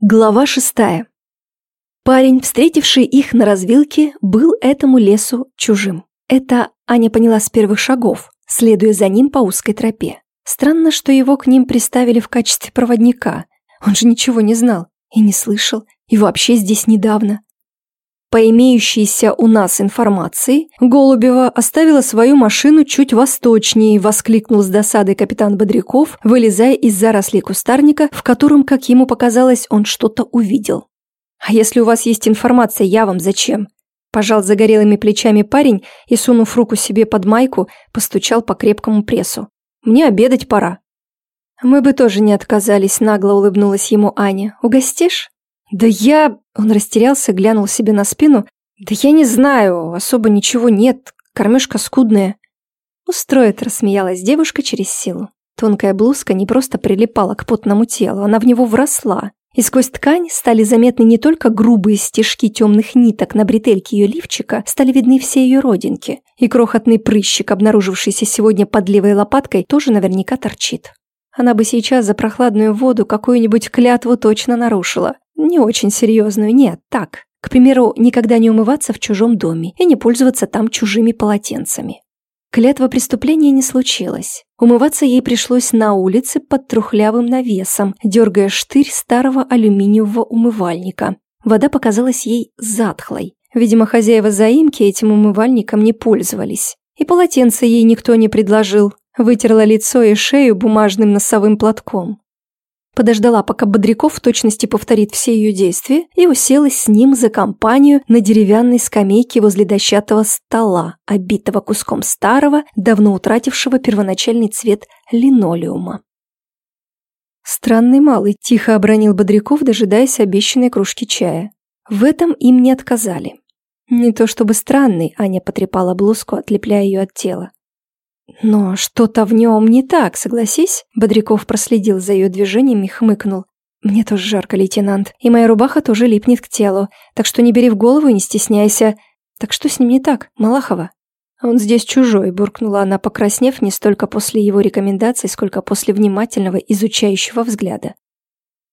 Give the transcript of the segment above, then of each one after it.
Глава шестая. Парень, встретивший их на развилке, был этому лесу чужим. Это Аня поняла с первых шагов, следуя за ним по узкой тропе. Странно, что его к ним приставили в качестве проводника. Он же ничего не знал и не слышал, и вообще здесь недавно. По имеющейся у нас информации, Голубева оставила свою машину чуть восточнее, воскликнул с досадой капитан Бодряков, вылезая из зарослей кустарника, в котором, как ему показалось, он что-то увидел. «А если у вас есть информация, я вам зачем?» Пожал загорелыми плечами парень и, сунув руку себе под майку, постучал по крепкому прессу. «Мне обедать пора». «Мы бы тоже не отказались», – нагло улыбнулась ему Аня. «Угостишь?» «Да я...» Он растерялся, глянул себе на спину. «Да я не знаю, особо ничего нет, кормежка скудная». «Устроит», — рассмеялась девушка через силу. Тонкая блузка не просто прилипала к потному телу, она в него вросла. И сквозь ткань стали заметны не только грубые стежки темных ниток на бретельке ее лифчика, стали видны все ее родинки. И крохотный прыщик, обнаружившийся сегодня под левой лопаткой, тоже наверняка торчит. Она бы сейчас за прохладную воду какую-нибудь клятву точно нарушила. Не очень серьезную, нет, так. К примеру, никогда не умываться в чужом доме и не пользоваться там чужими полотенцами. Клятва преступления не случилось. Умываться ей пришлось на улице под трухлявым навесом, дергая штырь старого алюминиевого умывальника. Вода показалась ей затхлой. Видимо, хозяева заимки этим умывальником не пользовались. И полотенце ей никто не предложил. Вытерла лицо и шею бумажным носовым платком подождала, пока Бодряков в точности повторит все ее действия, и уселась с ним за компанию на деревянной скамейке возле дощатого стола, обитого куском старого, давно утратившего первоначальный цвет линолеума. Странный малый тихо обронил Бодряков, дожидаясь обещанной кружки чая. В этом им не отказали. Не то чтобы странный, Аня потрепала блузку, отлепляя ее от тела. Но что-то в нем не так, согласись? Бодряков проследил за ее движением и хмыкнул. Мне тоже жарко, лейтенант, и моя рубаха тоже липнет к телу, так что не бери в голову и не стесняйся. Так что с ним не так, Малахова? Он здесь чужой, буркнула она, покраснев не столько после его рекомендаций, сколько после внимательного изучающего взгляда.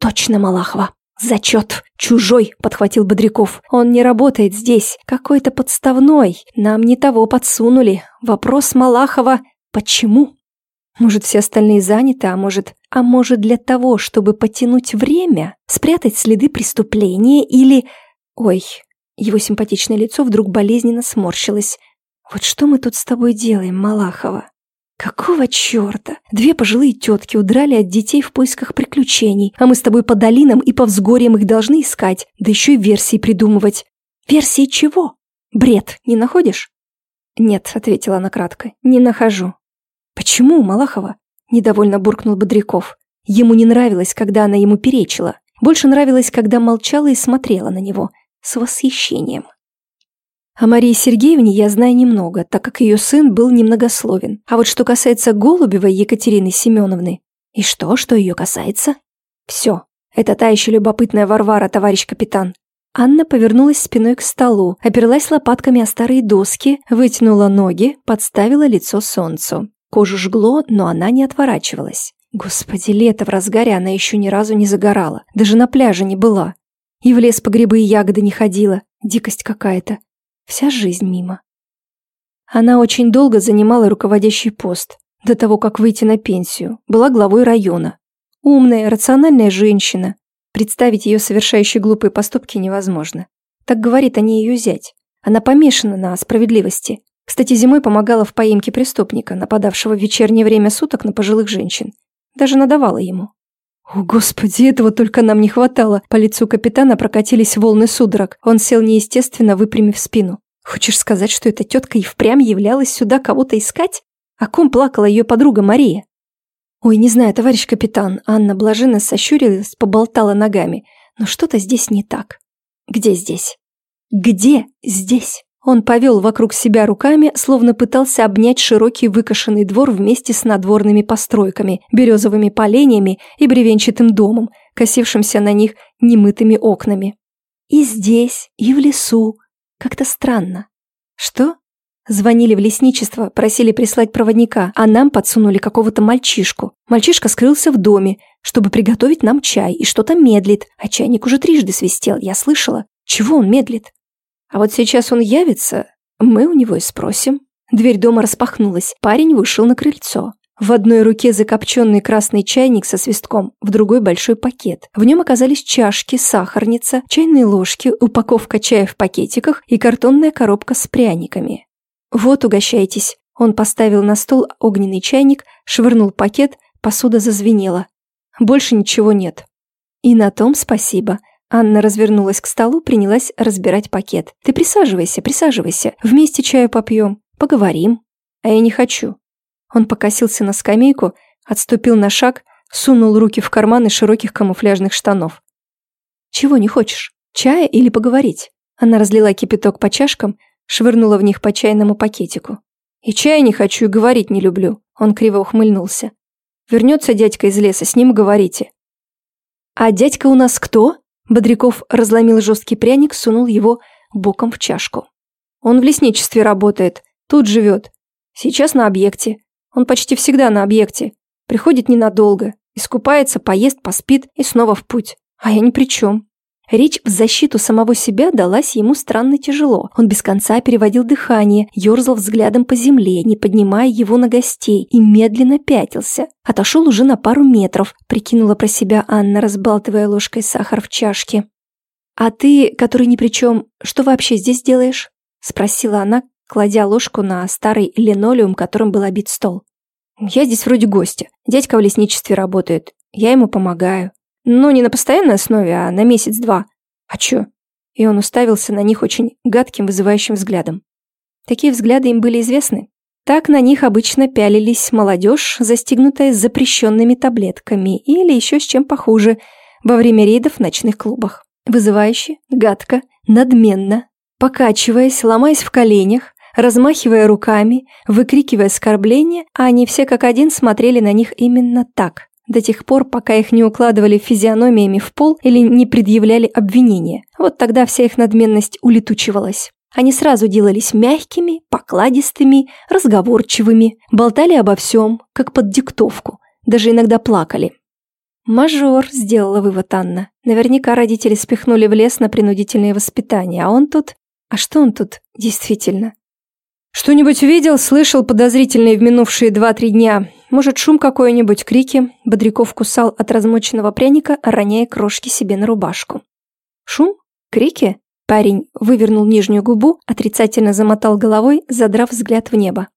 Точно, Малахова. «Зачет! Чужой!» – подхватил Бодряков. «Он не работает здесь. Какой-то подставной. Нам не того подсунули. Вопрос Малахова – почему?» Может, все остальные заняты, а может... А может, для того, чтобы потянуть время, спрятать следы преступления или... Ой, его симпатичное лицо вдруг болезненно сморщилось. «Вот что мы тут с тобой делаем, Малахова?» «Какого черта? Две пожилые тетки удрали от детей в поисках приключений, а мы с тобой по долинам и по взгорьям их должны искать, да еще и версии придумывать. Версии чего? Бред, не находишь?» «Нет», — ответила она кратко, — «не нахожу». «Почему, Малахова?» — недовольно буркнул Бодряков. Ему не нравилось, когда она ему перечила. Больше нравилось, когда молчала и смотрела на него с восхищением. О Марии Сергеевне я знаю немного, так как ее сын был немногословен. А вот что касается Голубевой Екатерины Семеновны... И что, что ее касается? Все. Это та еще любопытная Варвара, товарищ капитан. Анна повернулась спиной к столу, оперлась лопатками о старые доски, вытянула ноги, подставила лицо солнцу. Кожу жгло, но она не отворачивалась. Господи, лето в разгаре она еще ни разу не загорала. Даже на пляже не была. И в лес по грибы и ягоды не ходила. Дикость какая-то. Вся жизнь мимо. Она очень долго занимала руководящий пост, до того, как выйти на пенсию, была главой района. Умная, рациональная женщина. Представить ее совершающей глупые поступки невозможно. Так говорит о ней ее зять. Она помешана на справедливости. Кстати, зимой помогала в поимке преступника, нападавшего в вечернее время суток на пожилых женщин. Даже надавала ему. О, господи, этого только нам не хватало. По лицу капитана прокатились волны судорог. Он сел неестественно, выпрямив спину. Хочешь сказать, что эта тетка и впрямь являлась сюда кого-то искать? О ком плакала ее подруга Мария? Ой, не знаю, товарищ капитан. Анна блаженно сощурилась, поболтала ногами. Но что-то здесь не так. Где здесь? Где здесь? Он повел вокруг себя руками, словно пытался обнять широкий выкошенный двор вместе с надворными постройками, березовыми поленьями и бревенчатым домом, косившимся на них немытыми окнами. И здесь, и в лесу. Как-то странно. Что? Звонили в лесничество, просили прислать проводника, а нам подсунули какого-то мальчишку. Мальчишка скрылся в доме, чтобы приготовить нам чай, и что-то медлит, а чайник уже трижды свистел, я слышала. Чего он медлит? А вот сейчас он явится, мы у него и спросим. Дверь дома распахнулась, парень вышел на крыльцо. В одной руке закопченный красный чайник со свистком, в другой большой пакет. В нем оказались чашки, сахарница, чайные ложки, упаковка чая в пакетиках и картонная коробка с пряниками. «Вот, угощайтесь». Он поставил на стол огненный чайник, швырнул пакет, посуда зазвенела. Больше ничего нет. И на том спасибо. Анна развернулась к столу, принялась разбирать пакет. «Ты присаживайся, присаживайся. Вместе чаю попьем. Поговорим». «А я не хочу». Он покосился на скамейку, отступил на шаг, сунул руки в карманы широких камуфляжных штанов. «Чего не хочешь? Чая или поговорить?» Она разлила кипяток по чашкам, швырнула в них по чайному пакетику. «И чая не хочу, и говорить не люблю», — он криво ухмыльнулся. «Вернется дядька из леса, с ним говорите». «А дядька у нас кто?» Бодряков разломил жесткий пряник, сунул его боком в чашку. «Он в лесничестве работает, тут живет. Сейчас на объекте. Он почти всегда на объекте. Приходит ненадолго, искупается, поест, поспит и снова в путь. А я ни при чем. Речь в защиту самого себя далась ему странно тяжело. Он без конца переводил дыхание, ерзал взглядом по земле, не поднимая его на гостей, и медленно пятился. Отошел уже на пару метров, прикинула про себя Анна, разбалтывая ложкой сахар в чашке. «А ты, который ни при чем, что вообще здесь делаешь?» Спросила она, кладя ложку на старый линолеум, которым был обит стол. «Я здесь вроде гостя. Дядька в лесничестве работает. Я ему помогаю. Ну, не на постоянной основе, а на месяц-два. А чё? И он уставился на них очень гадким, вызывающим взглядом. Такие взгляды им были известны. Так на них обычно пялились молодежь, застигнутая запрещенными таблетками или еще с чем похуже, во время рейдов в ночных клубах. Вызывающе, гадко, надменно, покачиваясь, ломаясь в коленях, размахивая руками, выкрикивая оскорбления, а они все как один смотрели на них именно так до тех пор, пока их не укладывали физиономиями в пол или не предъявляли обвинения. Вот тогда вся их надменность улетучивалась. Они сразу делались мягкими, покладистыми, разговорчивыми, болтали обо всем, как под диктовку, даже иногда плакали. «Мажор», — сделала вывод Анна. Наверняка родители спихнули в лес на принудительное воспитание, а он тут... А что он тут действительно? «Что-нибудь видел, слышал подозрительные в минувшие два-три дня? Может, шум какой-нибудь, крики?» Бодряков кусал от размоченного пряника, роняя крошки себе на рубашку. «Шум? Крики?» Парень вывернул нижнюю губу, отрицательно замотал головой, задрав взгляд в небо.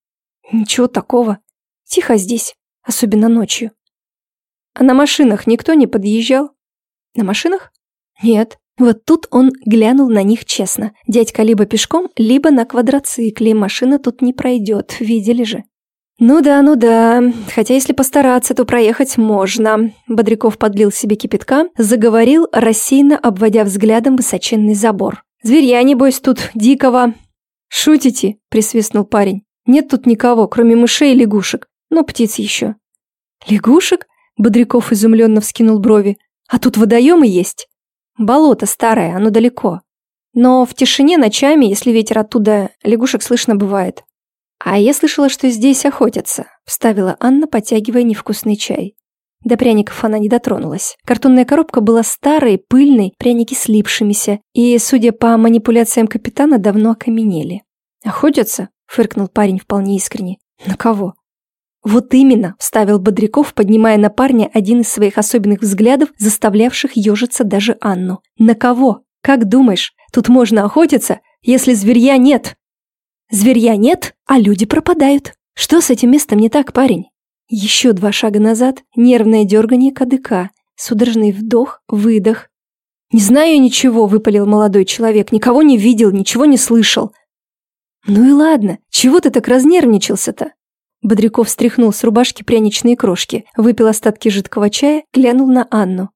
«Ничего такого. Тихо здесь, особенно ночью». «А на машинах никто не подъезжал?» «На машинах?» «Нет. Вот тут он глянул на них честно. Дядька либо пешком, либо на квадроцикле. Машина тут не пройдет, видели же. «Ну да, ну да. Хотя если постараться, то проехать можно». Бодряков подлил себе кипятка, заговорил, рассеянно обводя взглядом высоченный забор. «Зверья, небось, тут дикого». «Шутите?» – присвистнул парень. «Нет тут никого, кроме мышей и лягушек. Ну, птиц еще». «Лягушек?» – Бодряков изумленно вскинул брови. «А тут водоемы есть?» Болото старое, оно далеко. Но в тишине ночами, если ветер оттуда, лягушек слышно бывает. А я слышала, что здесь охотятся, вставила Анна, потягивая невкусный чай. До пряников она не дотронулась. Картонная коробка была старой, пыльной, пряники слипшимися, и, судя по манипуляциям капитана, давно окаменели. «Охотятся?» — фыркнул парень вполне искренне. «На кого?» «Вот именно», – вставил Бодряков, поднимая на парня один из своих особенных взглядов, заставлявших ежиться даже Анну. «На кого? Как думаешь, тут можно охотиться, если зверья нет?» «Зверья нет, а люди пропадают. Что с этим местом не так, парень?» Еще два шага назад, нервное дергание кадыка, судорожный вдох, выдох. «Не знаю ничего», – выпалил молодой человек, – «никого не видел, ничего не слышал». «Ну и ладно, чего ты так разнервничался-то?» Бодряков стряхнул с рубашки пряничные крошки, выпил остатки жидкого чая, глянул на Анну.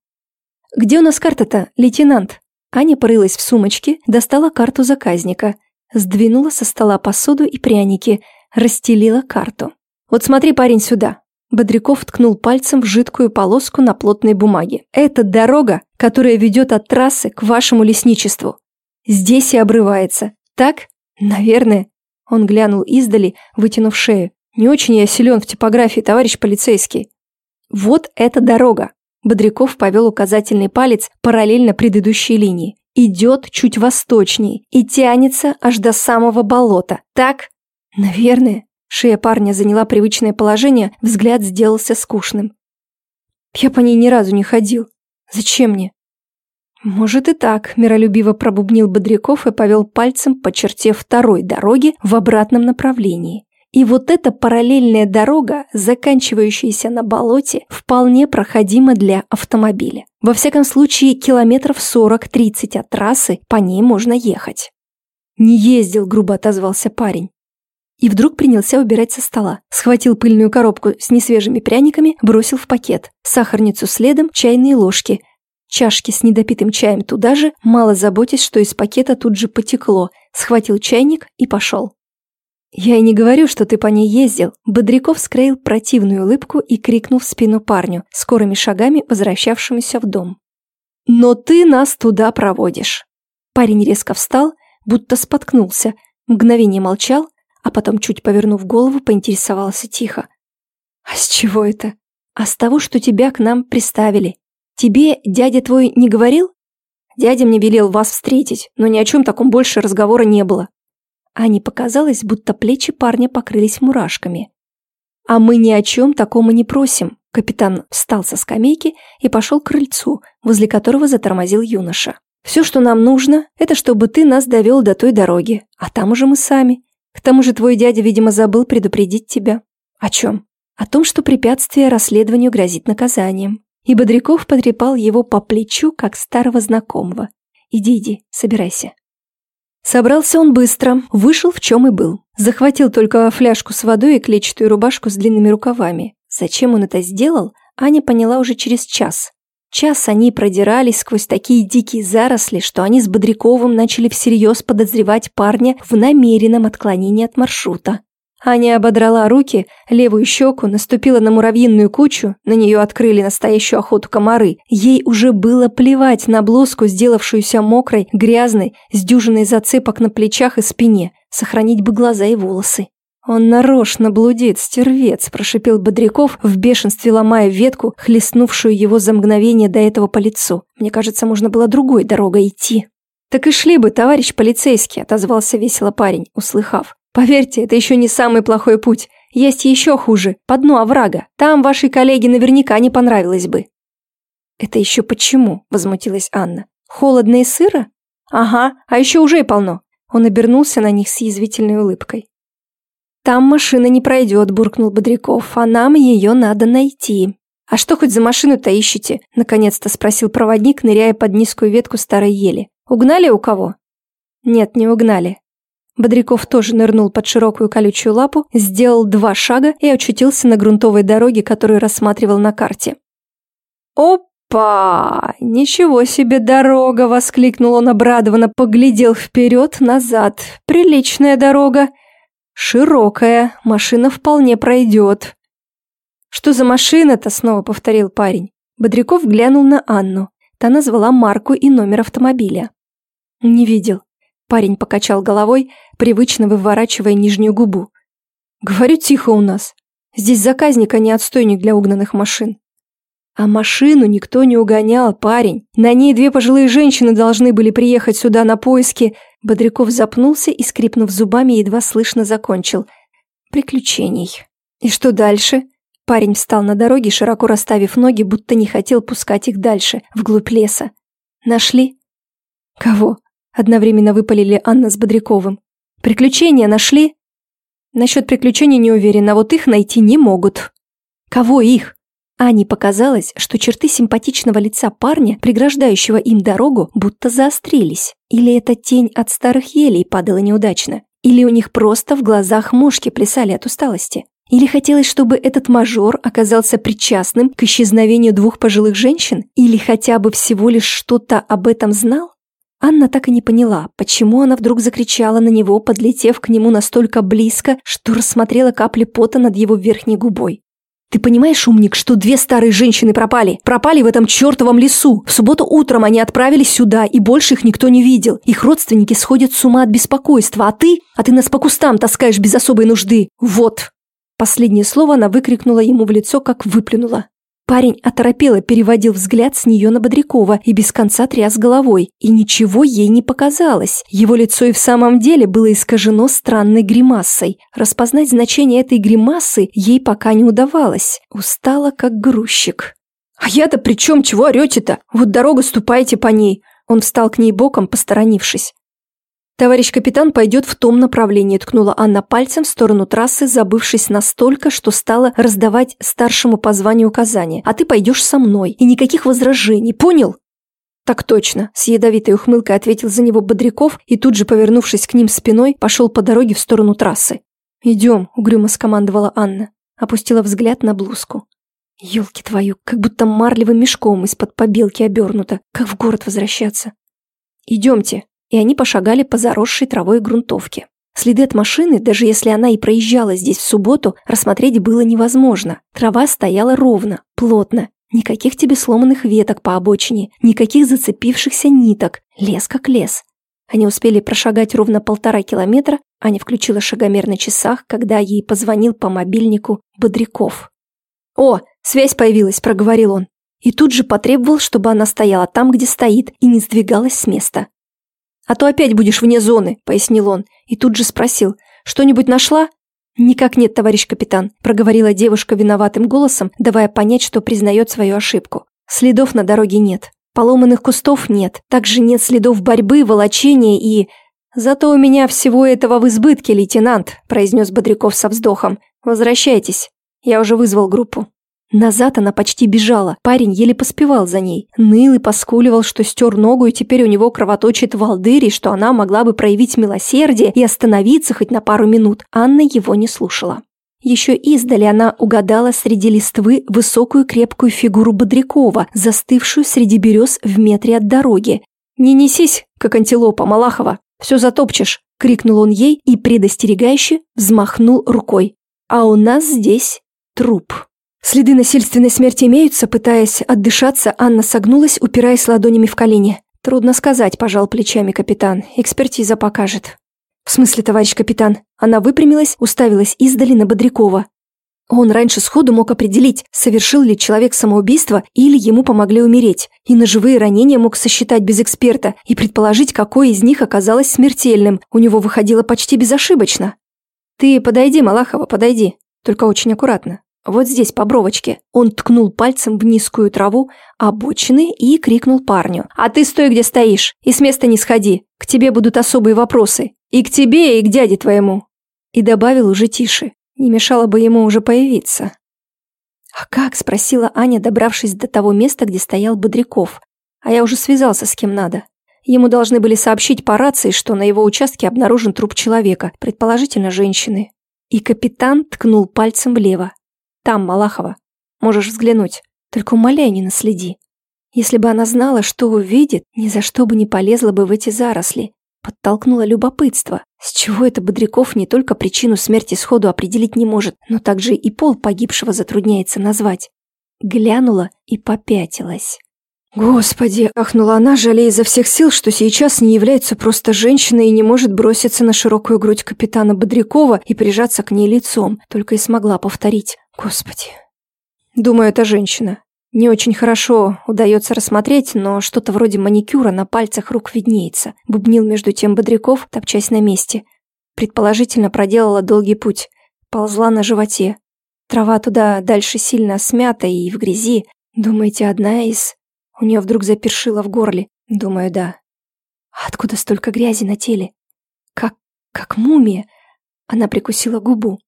«Где у нас карта-то, лейтенант?» Аня порылась в сумочке, достала карту заказника, сдвинула со стола посуду и пряники, расстелила карту. «Вот смотри, парень, сюда!» Бодряков ткнул пальцем в жидкую полоску на плотной бумаге. «Это дорога, которая ведет от трассы к вашему лесничеству. Здесь и обрывается. Так? Наверное. Он глянул издали, вытянув шею. «Не очень я силен в типографии, товарищ полицейский». «Вот эта дорога!» Бодряков повел указательный палец параллельно предыдущей линии. «Идет чуть восточнее и тянется аж до самого болота. Так?» «Наверное». Шея парня заняла привычное положение, взгляд сделался скучным. «Я по ней ни разу не ходил. Зачем мне?» «Может и так», – миролюбиво пробубнил Бодряков и повел пальцем по черте второй дороги в обратном направлении. И вот эта параллельная дорога, заканчивающаяся на болоте, вполне проходима для автомобиля. Во всяком случае, километров 40-30 от трассы по ней можно ехать. «Не ездил», – грубо отозвался парень. И вдруг принялся убирать со стола. Схватил пыльную коробку с несвежими пряниками, бросил в пакет. Сахарницу следом, чайные ложки – Чашки с недопитым чаем туда же, мало заботясь, что из пакета тут же потекло, схватил чайник и пошел. «Я и не говорю, что ты по ней ездил», Бодряков скроил противную улыбку и крикнул в спину парню, скорыми шагами возвращавшемуся в дом. «Но ты нас туда проводишь». Парень резко встал, будто споткнулся, мгновение молчал, а потом, чуть повернув голову, поинтересовался тихо. «А с чего это?» «А с того, что тебя к нам приставили. «Тебе дядя твой не говорил?» «Дядя мне велел вас встретить, но ни о чем таком больше разговора не было». Ане показалось, будто плечи парня покрылись мурашками. «А мы ни о чем таком и не просим». Капитан встал со скамейки и пошел к крыльцу, возле которого затормозил юноша. «Все, что нам нужно, это чтобы ты нас довел до той дороги, а там уже мы сами. К тому же твой дядя, видимо, забыл предупредить тебя». «О чем?» «О том, что препятствие расследованию грозит наказанием и Бодряков потрепал его по плечу, как старого знакомого. «Иди, иди, собирайся». Собрался он быстро, вышел в чем и был. Захватил только фляжку с водой и клетчатую рубашку с длинными рукавами. Зачем он это сделал, Аня поняла уже через час. Час они продирались сквозь такие дикие заросли, что они с Бодряковым начали всерьез подозревать парня в намеренном отклонении от маршрута. Аня ободрала руки, левую щеку, наступила на муравьиную кучу, на нее открыли настоящую охоту комары. Ей уже было плевать на блузку, сделавшуюся мокрой, грязной, с дюжиной зацепок на плечах и спине. Сохранить бы глаза и волосы. «Он нарочно блудит, стервец», – прошипел Бодряков, в бешенстве ломая ветку, хлестнувшую его за мгновение до этого по лицу. «Мне кажется, можно было другой дорогой идти». «Так и шли бы, товарищ полицейский», – отозвался весело парень, услыхав. Поверьте, это еще не самый плохой путь. Есть еще хуже, по дну оврага. Там вашей коллеге наверняка не понравилось бы». «Это еще почему?» – возмутилась Анна. «Холодно и сыро?» «Ага, а еще уже и полно». Он обернулся на них с язвительной улыбкой. «Там машина не пройдет», – буркнул Бодряков, – «а нам ее надо найти». «А что хоть за машину-то ищете?» – наконец-то спросил проводник, ныряя под низкую ветку старой ели. «Угнали у кого?» «Нет, не угнали. Бодряков тоже нырнул под широкую колючую лапу, сделал два шага и очутился на грунтовой дороге, которую рассматривал на карте. «Опа! Ничего себе дорога!» – воскликнул он обрадованно, поглядел вперед, назад. «Приличная дорога! Широкая, машина вполне пройдет». «Что за машина-то?» – снова повторил парень. Бодряков глянул на Анну. Та назвала марку и номер автомобиля. «Не видел. Парень покачал головой, привычно выворачивая нижнюю губу. «Говорю тихо у нас. Здесь заказник, а не отстойник для угнанных машин». А машину никто не угонял, парень. На ней две пожилые женщины должны были приехать сюда на поиски. Бодряков запнулся и, скрипнув зубами, едва слышно закончил. Приключений. И что дальше? Парень встал на дороге, широко расставив ноги, будто не хотел пускать их дальше, вглубь леса. Нашли? Кого? Одновременно выпалили Анна с Бодряковым. «Приключения нашли?» «Насчет приключений не уверена, вот их найти не могут». «Кого их?» Ане показалось, что черты симпатичного лица парня, преграждающего им дорогу, будто заострились. Или эта тень от старых елей падала неудачно. Или у них просто в глазах мушки плясали от усталости. Или хотелось, чтобы этот мажор оказался причастным к исчезновению двух пожилых женщин? Или хотя бы всего лишь что-то об этом знал? Анна так и не поняла, почему она вдруг закричала на него, подлетев к нему настолько близко, что рассмотрела капли пота над его верхней губой. Ты понимаешь, умник, что две старые женщины пропали? Пропали в этом чертовом лесу. В субботу утром они отправились сюда, и больше их никто не видел. Их родственники сходят с ума от беспокойства, а ты? А ты нас по кустам таскаешь без особой нужды. Вот!» Последнее слово она выкрикнула ему в лицо, как выплюнула. Парень оторопело переводил взгляд с нее на Бодрякова и без конца тряс головой. И ничего ей не показалось. Его лицо и в самом деле было искажено странной гримасой. Распознать значение этой гримасы ей пока не удавалось. Устала, как грузчик. «А я-то при чем чего орете-то? Вот дорога ступайте по ней!» Он встал к ней боком, посторонившись. «Товарищ капитан пойдет в том направлении», – ткнула Анна пальцем в сторону трассы, забывшись настолько, что стала раздавать старшему по званию указания. «А ты пойдешь со мной, и никаких возражений, понял?» «Так точно», – с ядовитой ухмылкой ответил за него Бодряков и тут же, повернувшись к ним спиной, пошел по дороге в сторону трассы. «Идем», – угрюмо скомандовала Анна. Опустила взгляд на блузку. «Елки твою, как будто марлевым мешком из-под побелки обернуто. Как в город возвращаться?» «Идемте», и они пошагали по заросшей травой грунтовке. Следы от машины, даже если она и проезжала здесь в субботу, рассмотреть было невозможно. Трава стояла ровно, плотно. Никаких тебе сломанных веток по обочине, никаких зацепившихся ниток. Лес как лес. Они успели прошагать ровно полтора километра, Аня включила шагомер на часах, когда ей позвонил по мобильнику Бодряков. «О, связь появилась», – проговорил он. И тут же потребовал, чтобы она стояла там, где стоит, и не сдвигалась с места. «А то опять будешь вне зоны», – пояснил он. И тут же спросил. «Что-нибудь нашла?» «Никак нет, товарищ капитан», – проговорила девушка виноватым голосом, давая понять, что признает свою ошибку. «Следов на дороге нет. Поломанных кустов нет. Также нет следов борьбы, волочения и...» «Зато у меня всего этого в избытке, лейтенант», – произнес Бодряков со вздохом. «Возвращайтесь. Я уже вызвал группу». Назад она почти бежала, парень еле поспевал за ней. Ныл и поскуливал, что стер ногу, и теперь у него кровоточит волдырь, и что она могла бы проявить милосердие и остановиться хоть на пару минут. Анна его не слушала. Еще издали она угадала среди листвы высокую крепкую фигуру Бодрякова, застывшую среди берез в метре от дороги. «Не несись, как антилопа Малахова, все затопчешь!» – крикнул он ей и предостерегающе взмахнул рукой. «А у нас здесь труп». Следы насильственной смерти имеются, пытаясь отдышаться, Анна согнулась, упираясь ладонями в колени. Трудно сказать, пожал плечами капитан. Экспертиза покажет. В смысле, товарищ капитан? Она выпрямилась, уставилась издали на Бодрякова. Он раньше сходу мог определить, совершил ли человек самоубийство или ему помогли умереть, и ножевые ранения мог сосчитать без эксперта и предположить, какое из них оказалось смертельным. У него выходило почти безошибочно. «Ты подойди, Малахова, подойди. Только очень аккуратно. Вот здесь, по бровочке. Он ткнул пальцем в низкую траву обочины и крикнул парню. «А ты стой, где стоишь, и с места не сходи. К тебе будут особые вопросы. И к тебе, и к дяде твоему». И добавил уже тише. Не мешало бы ему уже появиться. «А как?» – спросила Аня, добравшись до того места, где стоял Бодряков. «А я уже связался с кем надо. Ему должны были сообщить по рации, что на его участке обнаружен труп человека, предположительно женщины». И капитан ткнул пальцем влево. Там, Малахова. Можешь взглянуть. Только умоляй, не наследи. Если бы она знала, что увидит, ни за что бы не полезла бы в эти заросли. Подтолкнула любопытство. С чего это Бодряков не только причину смерти сходу определить не может, но также и пол погибшего затрудняется назвать. Глянула и попятилась. «Господи!» – ахнула она, жалея изо всех сил, что сейчас не является просто женщиной и не может броситься на широкую грудь капитана Бодрякова и прижаться к ней лицом, только и смогла повторить. Господи. Думаю, это женщина. Не очень хорошо удается рассмотреть, но что-то вроде маникюра на пальцах рук виднеется. Бубнил между тем Бодряков, топчась на месте. Предположительно, проделала долгий путь. Ползла на животе. Трава туда дальше сильно смята и в грязи. Думаете, одна из... У нее вдруг запершило в горле. Думаю, да. А откуда столько грязи на теле? Как... как мумия? Она прикусила губу.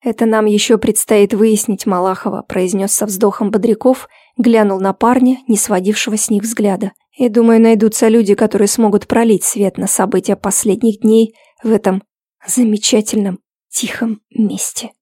«Это нам еще предстоит выяснить, Малахова», – произнес со вздохом Бодряков, глянул на парня, не сводившего с них взгляда. «И думаю, найдутся люди, которые смогут пролить свет на события последних дней в этом замечательном, тихом месте».